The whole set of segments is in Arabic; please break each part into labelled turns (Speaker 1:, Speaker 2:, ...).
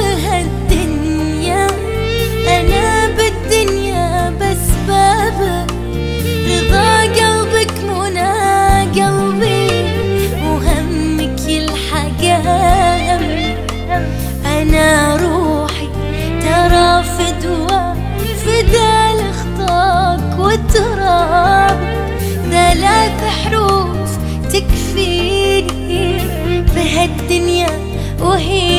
Speaker 1: بهالدنيا أنا بالدنيا بس بابك رضا قلبك منى قلبي وهمك يلحق أنا روحي ترى فدوى فدا لخطاك والتراب. ثلاث حروف تكفيني بهالدنيا وهي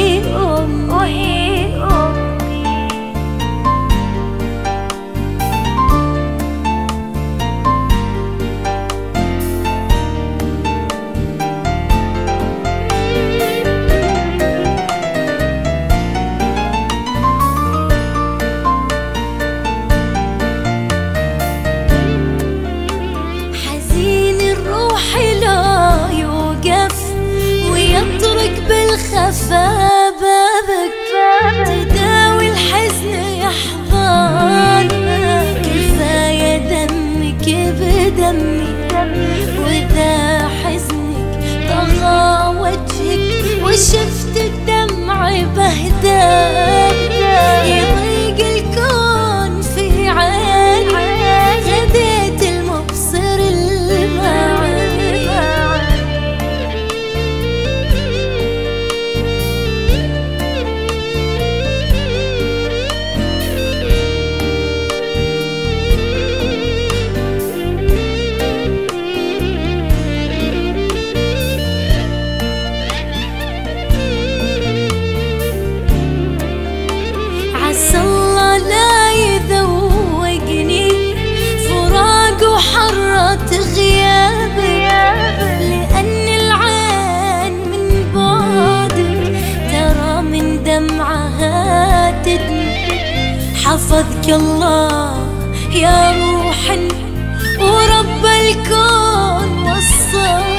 Speaker 1: حفظك الله يا روح ورب الكون والصاب